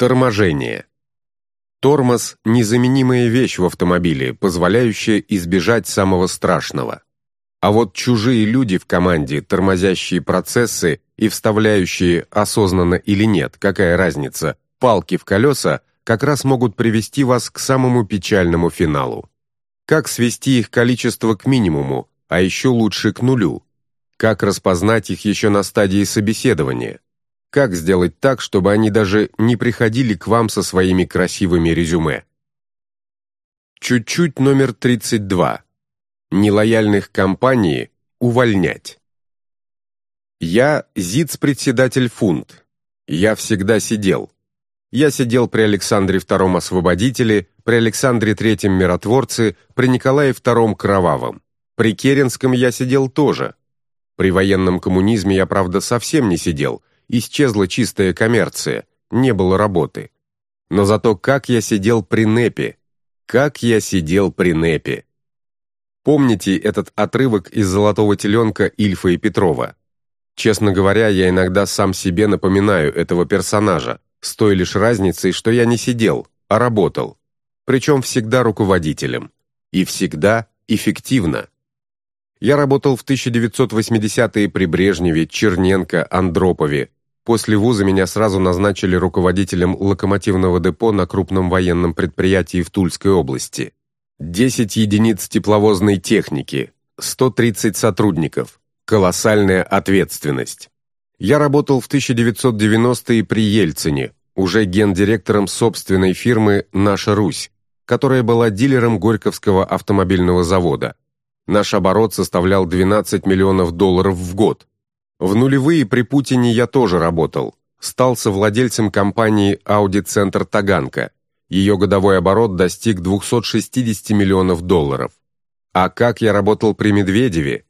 Торможение. Тормоз – незаменимая вещь в автомобиле, позволяющая избежать самого страшного. А вот чужие люди в команде, тормозящие процессы и вставляющие, осознанно или нет, какая разница, палки в колеса, как раз могут привести вас к самому печальному финалу. Как свести их количество к минимуму, а еще лучше к нулю? Как распознать их еще на стадии собеседования? Как сделать так, чтобы они даже не приходили к вам со своими красивыми резюме? Чуть-чуть номер 32. Нелояльных компаний увольнять. Я ЗИЦ-председатель фунт. Я всегда сидел. Я сидел при Александре II Освободителе, при Александре III Миротворце, при Николае II Кровавом. При Керенском я сидел тоже. При военном коммунизме я, правда, совсем не сидел, исчезла чистая коммерция, не было работы. Но зато как я сидел при НЭПе, как я сидел при НЭПе. Помните этот отрывок из «Золотого теленка» Ильфа и Петрова? Честно говоря, я иногда сам себе напоминаю этого персонажа, с той лишь разницей, что я не сидел, а работал. Причем всегда руководителем. И всегда эффективно. Я работал в 1980-е при Брежневе, Черненко, Андропове, После вуза меня сразу назначили руководителем локомотивного депо на крупном военном предприятии в Тульской области. 10 единиц тепловозной техники, 130 сотрудников, колоссальная ответственность. Я работал в 1990-е при Ельцине, уже гендиректором собственной фирмы «Наша Русь», которая была дилером Горьковского автомобильного завода. Наш оборот составлял 12 миллионов долларов в год. В нулевые при Путине я тоже работал. Стал совладельцем компании «Аудит-центр Таганка». Ее годовой оборот достиг 260 миллионов долларов. А как я работал при Медведеве?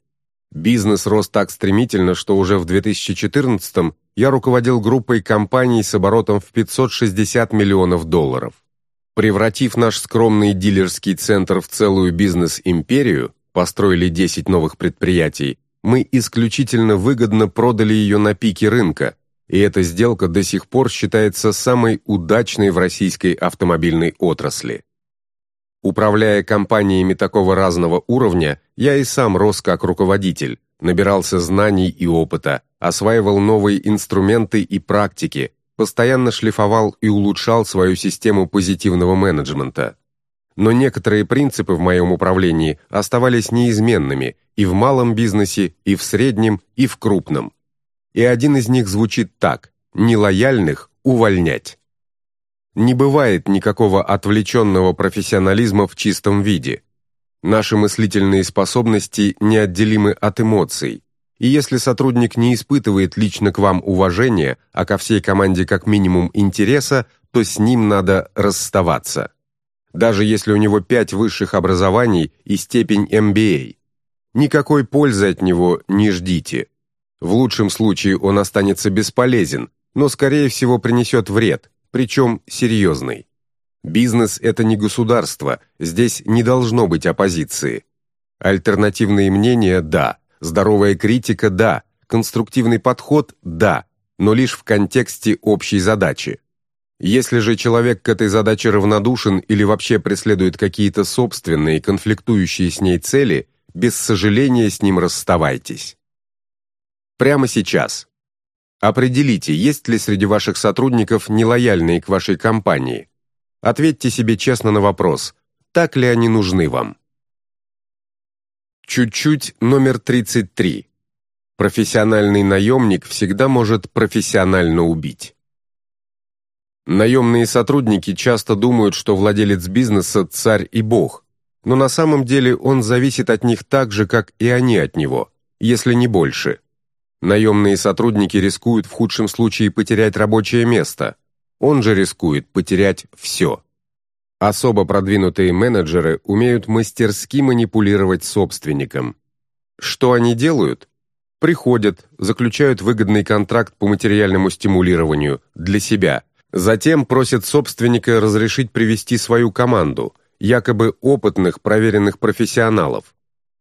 Бизнес рос так стремительно, что уже в 2014 я руководил группой компаний с оборотом в 560 миллионов долларов. Превратив наш скромный дилерский центр в целую бизнес-империю, построили 10 новых предприятий, мы исключительно выгодно продали ее на пике рынка, и эта сделка до сих пор считается самой удачной в российской автомобильной отрасли. Управляя компаниями такого разного уровня, я и сам рос как руководитель, набирался знаний и опыта, осваивал новые инструменты и практики, постоянно шлифовал и улучшал свою систему позитивного менеджмента но некоторые принципы в моем управлении оставались неизменными и в малом бизнесе, и в среднем, и в крупном. И один из них звучит так – нелояльных увольнять. Не бывает никакого отвлеченного профессионализма в чистом виде. Наши мыслительные способности неотделимы от эмоций, и если сотрудник не испытывает лично к вам уважения, а ко всей команде как минимум интереса, то с ним надо расставаться даже если у него пять высших образований и степень MBA. Никакой пользы от него не ждите. В лучшем случае он останется бесполезен, но, скорее всего, принесет вред, причем серьезный. Бизнес – это не государство, здесь не должно быть оппозиции. Альтернативные мнения – да, здоровая критика – да, конструктивный подход – да, но лишь в контексте общей задачи. Если же человек к этой задаче равнодушен или вообще преследует какие-то собственные, конфликтующие с ней цели, без сожаления с ним расставайтесь. Прямо сейчас. Определите, есть ли среди ваших сотрудников нелояльные к вашей компании. Ответьте себе честно на вопрос, так ли они нужны вам. Чуть-чуть номер 33. Профессиональный наемник всегда может профессионально убить. Наемные сотрудники часто думают, что владелец бизнеса – царь и бог, но на самом деле он зависит от них так же, как и они от него, если не больше. Наемные сотрудники рискуют в худшем случае потерять рабочее место, он же рискует потерять все. Особо продвинутые менеджеры умеют мастерски манипулировать собственником. Что они делают? Приходят, заключают выгодный контракт по материальному стимулированию для себя – Затем просит собственника разрешить привести свою команду, якобы опытных, проверенных профессионалов.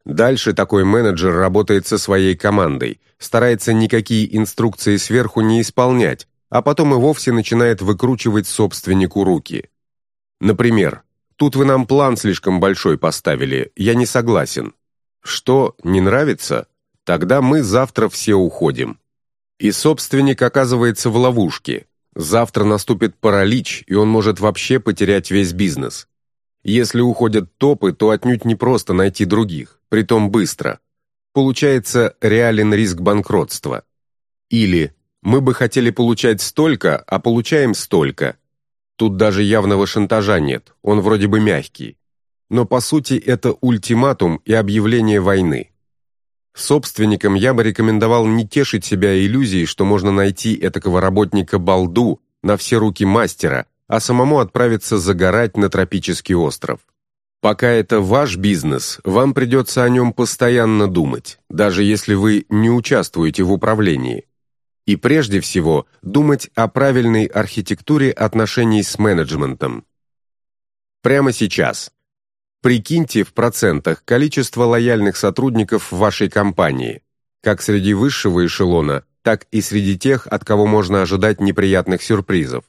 Дальше такой менеджер работает со своей командой, старается никакие инструкции сверху не исполнять, а потом и вовсе начинает выкручивать собственнику руки. Например, «Тут вы нам план слишком большой поставили, я не согласен». Что, не нравится? Тогда мы завтра все уходим. И собственник оказывается в ловушке. Завтра наступит паралич, и он может вообще потерять весь бизнес. Если уходят топы, то отнюдь не просто найти других, притом быстро. Получается реален риск банкротства. Или мы бы хотели получать столько, а получаем столько. Тут даже явного шантажа нет, он вроде бы мягкий. Но по сути это ультиматум и объявление войны. Собственникам я бы рекомендовал не тешить себя иллюзией, что можно найти этакого работника-балду на все руки мастера, а самому отправиться загорать на тропический остров. Пока это ваш бизнес, вам придется о нем постоянно думать, даже если вы не участвуете в управлении. И прежде всего думать о правильной архитектуре отношений с менеджментом. Прямо сейчас. Прикиньте в процентах количество лояльных сотрудников в вашей компании, как среди высшего эшелона, так и среди тех, от кого можно ожидать неприятных сюрпризов.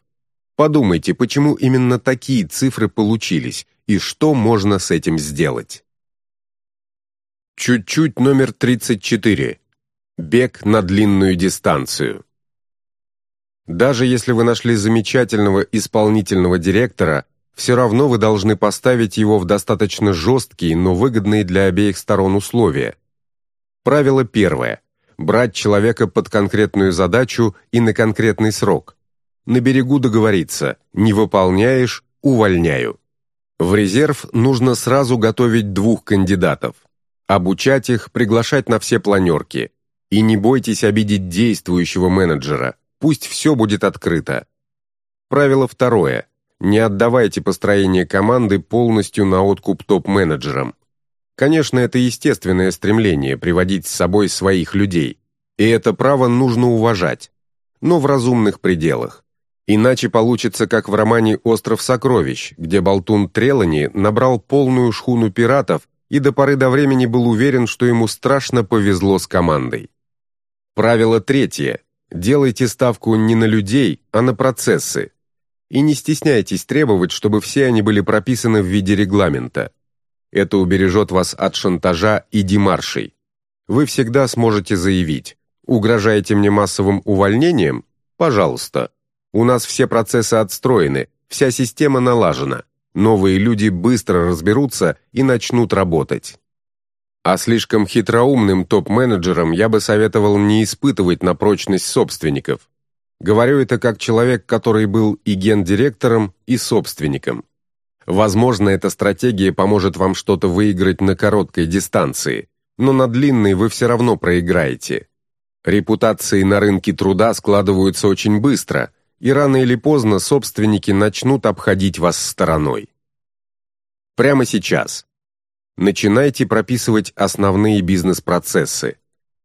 Подумайте, почему именно такие цифры получились и что можно с этим сделать. Чуть-чуть номер 34. Бег на длинную дистанцию. Даже если вы нашли замечательного исполнительного директора, все равно вы должны поставить его в достаточно жесткие, но выгодные для обеих сторон условия. Правило первое. Брать человека под конкретную задачу и на конкретный срок. На берегу договориться «не выполняешь – увольняю». В резерв нужно сразу готовить двух кандидатов. Обучать их, приглашать на все планерки – и не бойтесь обидеть действующего менеджера, пусть все будет открыто. Правило второе. Не отдавайте построение команды полностью на откуп топ-менеджерам. Конечно, это естественное стремление приводить с собой своих людей, и это право нужно уважать, но в разумных пределах. Иначе получится, как в романе «Остров сокровищ», где болтун Трелани набрал полную шхуну пиратов и до поры до времени был уверен, что ему страшно повезло с командой. Правило третье. Делайте ставку не на людей, а на процессы. И не стесняйтесь требовать, чтобы все они были прописаны в виде регламента. Это убережет вас от шантажа и демаршей. Вы всегда сможете заявить «Угрожаете мне массовым увольнением? Пожалуйста. У нас все процессы отстроены, вся система налажена. Новые люди быстро разберутся и начнут работать». А слишком хитроумным топ-менеджерам я бы советовал не испытывать на прочность собственников. Говорю это как человек, который был и гендиректором, и собственником. Возможно, эта стратегия поможет вам что-то выиграть на короткой дистанции, но на длинной вы все равно проиграете. Репутации на рынке труда складываются очень быстро, и рано или поздно собственники начнут обходить вас стороной. Прямо сейчас Начинайте прописывать основные бизнес-процессы.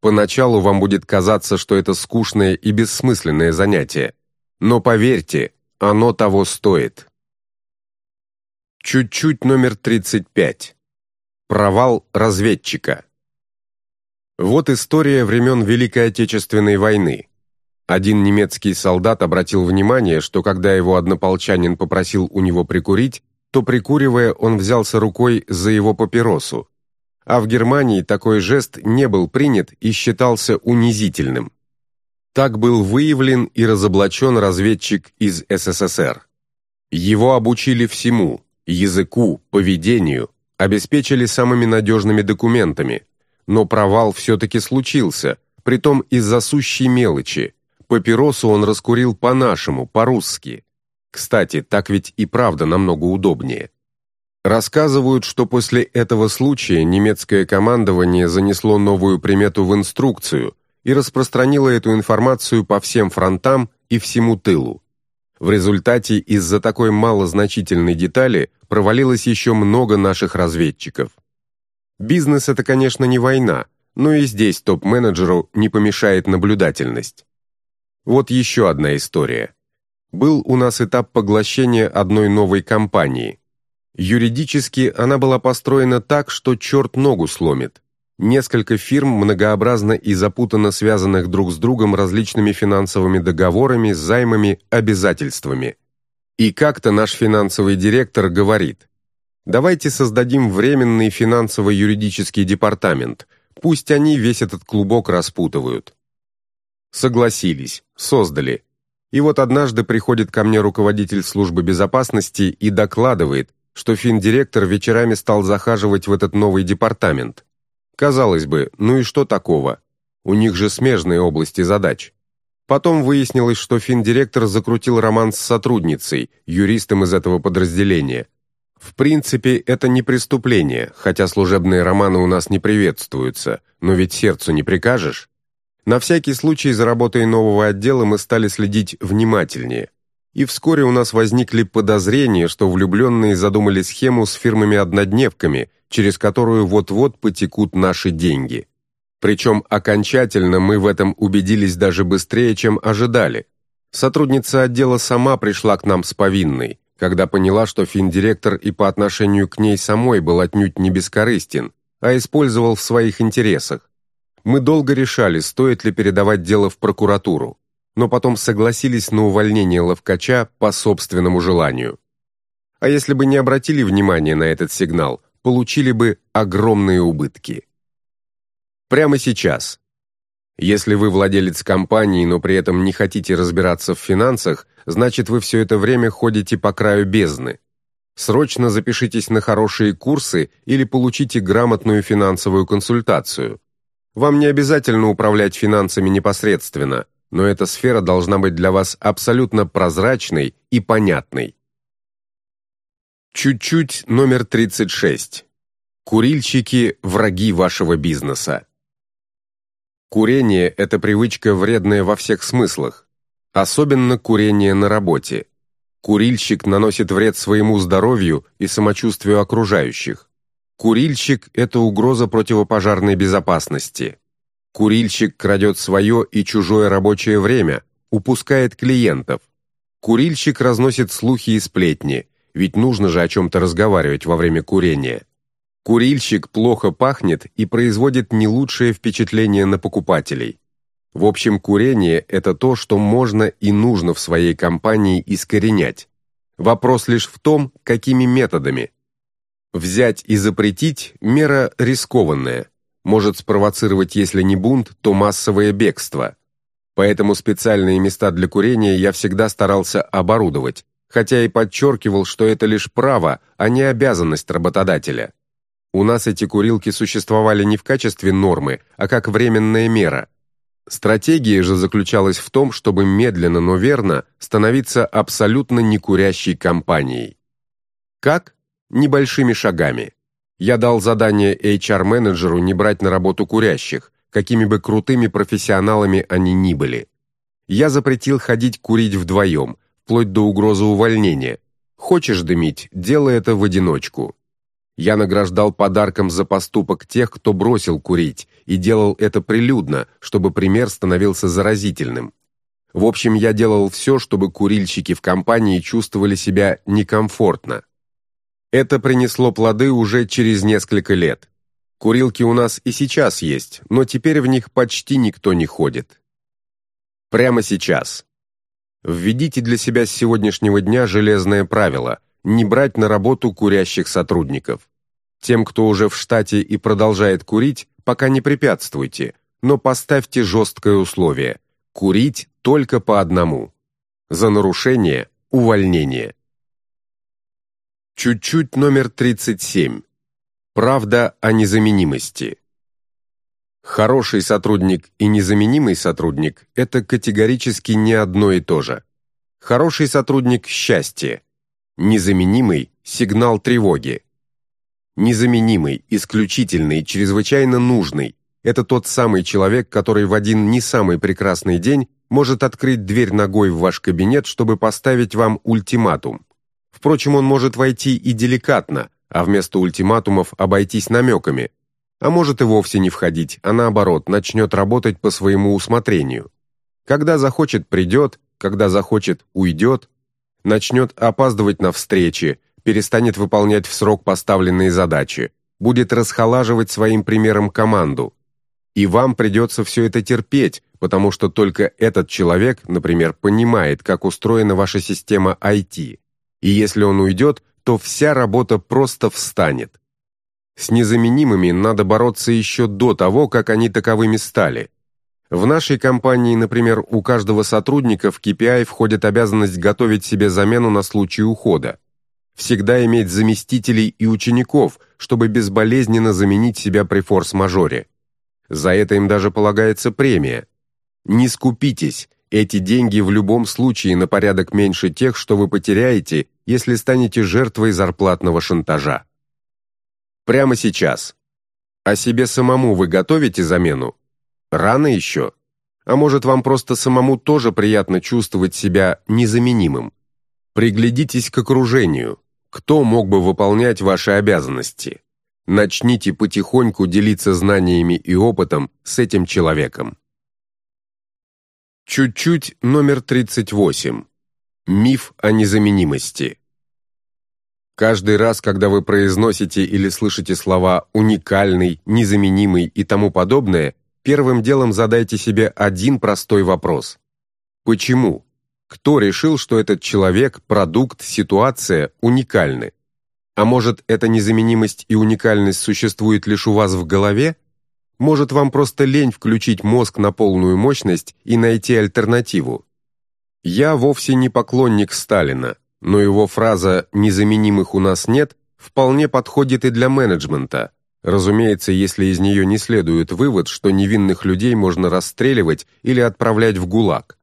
Поначалу вам будет казаться, что это скучное и бессмысленное занятие, но поверьте, оно того стоит. Чуть-чуть номер 35. Провал разведчика. Вот история времен Великой Отечественной войны. Один немецкий солдат обратил внимание, что когда его однополчанин попросил у него прикурить, то, прикуривая, он взялся рукой за его папиросу. А в Германии такой жест не был принят и считался унизительным. Так был выявлен и разоблачен разведчик из СССР. Его обучили всему – языку, поведению, обеспечили самыми надежными документами, но провал все-таки случился, притом из-за сущей мелочи. Папиросу он раскурил по-нашему, по-русски. Кстати, так ведь и правда намного удобнее. Рассказывают, что после этого случая немецкое командование занесло новую примету в инструкцию и распространило эту информацию по всем фронтам и всему тылу. В результате из-за такой малозначительной детали провалилось еще много наших разведчиков. Бизнес – это, конечно, не война, но и здесь топ-менеджеру не помешает наблюдательность. Вот еще одна история был у нас этап поглощения одной новой компании. Юридически она была построена так, что черт ногу сломит. Несколько фирм многообразно и запутанно связанных друг с другом различными финансовыми договорами, займами, обязательствами. И как-то наш финансовый директор говорит, давайте создадим временный финансово-юридический департамент, пусть они весь этот клубок распутывают. Согласились, создали. И вот однажды приходит ко мне руководитель службы безопасности и докладывает, что финдиректор вечерами стал захаживать в этот новый департамент. Казалось бы, ну и что такого? У них же смежные области задач. Потом выяснилось, что финдиректор закрутил роман с сотрудницей, юристом из этого подразделения. В принципе, это не преступление, хотя служебные романы у нас не приветствуются, но ведь сердцу не прикажешь. На всякий случай за работой нового отдела мы стали следить внимательнее и вскоре у нас возникли подозрения, что влюбленные задумали схему с фирмами-однодневками, через которую вот-вот потекут наши деньги. Причем окончательно мы в этом убедились даже быстрее, чем ожидали. Сотрудница отдела сама пришла к нам с повинной, когда поняла, что финдиректор и по отношению к ней самой был отнюдь не бескорыстен, а использовал в своих интересах. Мы долго решали, стоит ли передавать дело в прокуратуру но потом согласились на увольнение ловкача по собственному желанию. А если бы не обратили внимания на этот сигнал, получили бы огромные убытки. Прямо сейчас. Если вы владелец компании, но при этом не хотите разбираться в финансах, значит вы все это время ходите по краю бездны. Срочно запишитесь на хорошие курсы или получите грамотную финансовую консультацию. Вам не обязательно управлять финансами непосредственно – но эта сфера должна быть для вас абсолютно прозрачной и понятной. Чуть-чуть номер 36. Курильщики – враги вашего бизнеса. Курение – это привычка вредная во всех смыслах, особенно курение на работе. Курильщик наносит вред своему здоровью и самочувствию окружающих. Курильщик – это угроза противопожарной безопасности. Курильщик крадет свое и чужое рабочее время, упускает клиентов. Курильщик разносит слухи и сплетни, ведь нужно же о чем-то разговаривать во время курения. Курильщик плохо пахнет и производит не лучшее впечатление на покупателей. В общем, курение – это то, что можно и нужно в своей компании искоренять. Вопрос лишь в том, какими методами. Взять и запретить – мера рискованная – может спровоцировать, если не бунт, то массовое бегство. Поэтому специальные места для курения я всегда старался оборудовать, хотя и подчеркивал, что это лишь право, а не обязанность работодателя. У нас эти курилки существовали не в качестве нормы, а как временная мера. Стратегия же заключалась в том, чтобы медленно, но верно становиться абсолютно некурящей компанией. Как? Небольшими шагами. Я дал задание HR-менеджеру не брать на работу курящих, какими бы крутыми профессионалами они ни были. Я запретил ходить курить вдвоем, вплоть до угрозы увольнения. Хочешь дымить, делай это в одиночку. Я награждал подарком за поступок тех, кто бросил курить, и делал это прилюдно, чтобы пример становился заразительным. В общем, я делал все, чтобы курильщики в компании чувствовали себя некомфортно. Это принесло плоды уже через несколько лет. Курилки у нас и сейчас есть, но теперь в них почти никто не ходит. Прямо сейчас. Введите для себя с сегодняшнего дня железное правило – не брать на работу курящих сотрудников. Тем, кто уже в штате и продолжает курить, пока не препятствуйте, но поставьте жесткое условие – курить только по одному. За нарушение – увольнение. Чуть-чуть номер 37. Правда о незаменимости. Хороший сотрудник и незаменимый сотрудник – это категорически не одно и то же. Хороший сотрудник – счастье. Незаменимый – сигнал тревоги. Незаменимый, исключительный, чрезвычайно нужный – это тот самый человек, который в один не самый прекрасный день может открыть дверь ногой в ваш кабинет, чтобы поставить вам ультиматум. Впрочем, он может войти и деликатно, а вместо ультиматумов обойтись намеками. А может и вовсе не входить, а наоборот, начнет работать по своему усмотрению. Когда захочет, придет, когда захочет, уйдет, начнет опаздывать на встречи, перестанет выполнять в срок поставленные задачи, будет расхолаживать своим примером команду. И вам придется все это терпеть, потому что только этот человек, например, понимает, как устроена ваша система IT. И если он уйдет, то вся работа просто встанет. С незаменимыми надо бороться еще до того, как они таковыми стали. В нашей компании, например, у каждого сотрудника в KPI входит обязанность готовить себе замену на случай ухода. Всегда иметь заместителей и учеников, чтобы безболезненно заменить себя при форс-мажоре. За это им даже полагается премия. Не скупитесь, эти деньги в любом случае на порядок меньше тех, что вы потеряете, если станете жертвой зарплатного шантажа. Прямо сейчас. А себе самому вы готовите замену? Рано еще. А может, вам просто самому тоже приятно чувствовать себя незаменимым? Приглядитесь к окружению. Кто мог бы выполнять ваши обязанности? Начните потихоньку делиться знаниями и опытом с этим человеком. Чуть-чуть номер 38. Миф о незаменимости. Каждый раз, когда вы произносите или слышите слова «уникальный», «незаменимый» и тому подобное, первым делом задайте себе один простой вопрос. Почему? Кто решил, что этот человек, продукт, ситуация уникальны? А может, эта незаменимость и уникальность существует лишь у вас в голове? Может, вам просто лень включить мозг на полную мощность и найти альтернативу? Я вовсе не поклонник Сталина, но его фраза «незаменимых у нас нет» вполне подходит и для менеджмента, Разумеется, если из нее не следует вывод, что невинных людей можно расстреливать или отправлять в ГУЛАГ.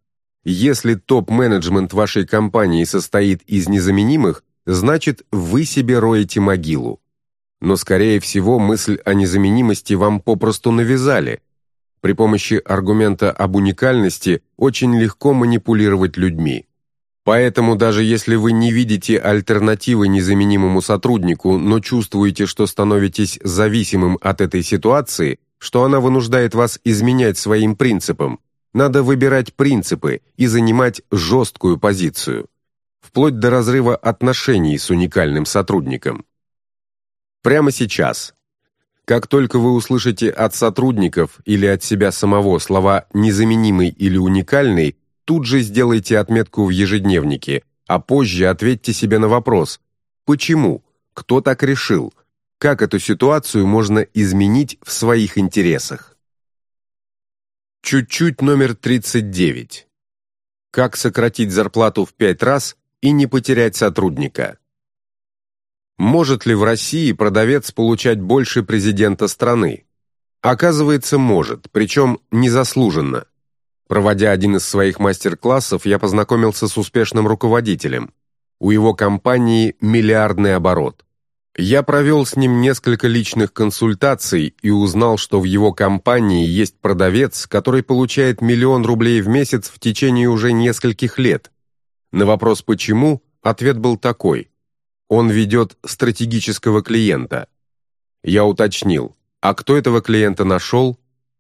Если топ-менеджмент вашей компании состоит из незаменимых, значит, вы себе роете могилу. Но, скорее всего, мысль о незаменимости вам попросту навязали. При помощи аргумента об уникальности очень легко манипулировать людьми. Поэтому даже если вы не видите альтернативы незаменимому сотруднику, но чувствуете, что становитесь зависимым от этой ситуации, что она вынуждает вас изменять своим принципам, надо выбирать принципы и занимать жесткую позицию, вплоть до разрыва отношений с уникальным сотрудником. Прямо сейчас. Как только вы услышите от сотрудников или от себя самого слова «незаменимый» или «уникальный», тут же сделайте отметку в ежедневнике, а позже ответьте себе на вопрос «Почему? Кто так решил? Как эту ситуацию можно изменить в своих интересах?» Чуть-чуть номер 39. Как сократить зарплату в пять раз и не потерять сотрудника? Может ли в России продавец получать больше президента страны? Оказывается, может, причем незаслуженно. Проводя один из своих мастер-классов, я познакомился с успешным руководителем. У его компании миллиардный оборот. Я провел с ним несколько личных консультаций и узнал, что в его компании есть продавец, который получает миллион рублей в месяц в течение уже нескольких лет. На вопрос «почему?» ответ был такой. Он ведет стратегического клиента. Я уточнил, а кто этого клиента нашел?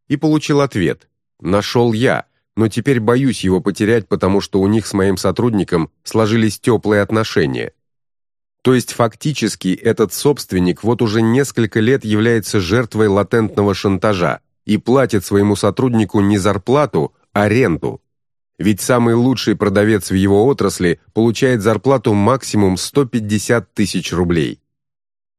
И получил ответ. Нашел я, но теперь боюсь его потерять, потому что у них с моим сотрудником сложились теплые отношения. То есть фактически этот собственник вот уже несколько лет является жертвой латентного шантажа и платит своему сотруднику не зарплату, а ренту. Ведь самый лучший продавец в его отрасли получает зарплату максимум 150 тысяч рублей.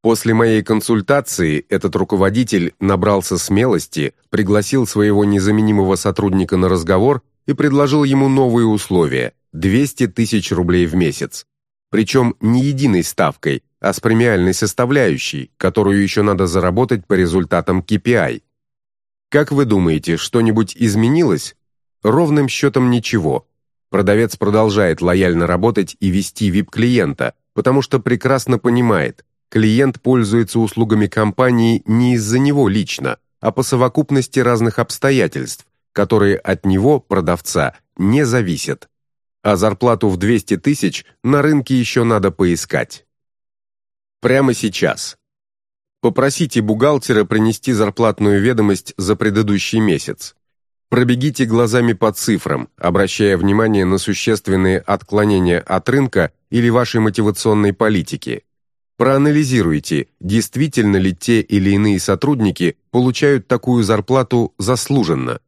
После моей консультации этот руководитель набрался смелости, пригласил своего незаменимого сотрудника на разговор и предложил ему новые условия – 200 тысяч рублей в месяц. Причем не единой ставкой, а с премиальной составляющей, которую еще надо заработать по результатам KPI. Как вы думаете, что-нибудь изменилось? Ровным счетом ничего. Продавец продолжает лояльно работать и вести VIP-клиента, потому что прекрасно понимает – клиент пользуется услугами компании не из-за него лично, а по совокупности разных обстоятельств, которые от него, продавца, не зависят. А зарплату в 200 тысяч на рынке еще надо поискать. Прямо сейчас. Попросите бухгалтера принести зарплатную ведомость за предыдущий месяц. Пробегите глазами по цифрам, обращая внимание на существенные отклонения от рынка или вашей мотивационной политики. Проанализируйте, действительно ли те или иные сотрудники получают такую зарплату заслуженно.